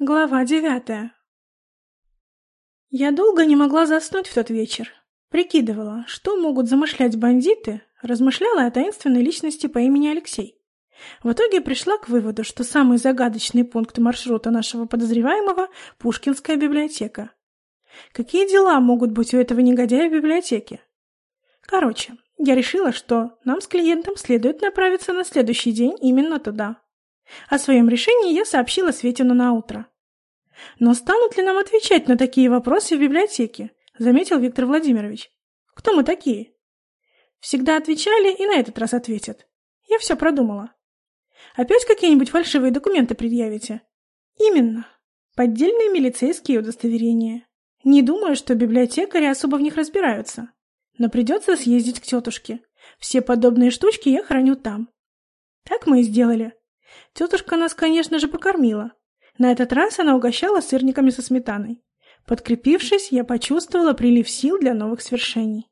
Глава девятая Я долго не могла заснуть в тот вечер. Прикидывала, что могут замышлять бандиты, размышляла о таинственной личности по имени Алексей. В итоге пришла к выводу, что самый загадочный пункт маршрута нашего подозреваемого – Пушкинская библиотека. Какие дела могут быть у этого негодяя в библиотеке? Короче, я решила, что нам с клиентом следует направиться на следующий день именно туда. О своем решении я сообщила Светину на утро. «Но станут ли нам отвечать на такие вопросы в библиотеке?» — заметил Виктор Владимирович. «Кто мы такие?» «Всегда отвечали и на этот раз ответят. Я все продумала. Опять какие-нибудь фальшивые документы предъявите?» «Именно. Поддельные милицейские удостоверения. Не думаю, что библиотекари особо в них разбираются. Но придется съездить к тетушке. Все подобные штучки я храню там». Так мы и сделали. Тетушка нас, конечно же, покормила. На этот раз она угощала сырниками со сметаной. Подкрепившись, я почувствовала прилив сил для новых свершений.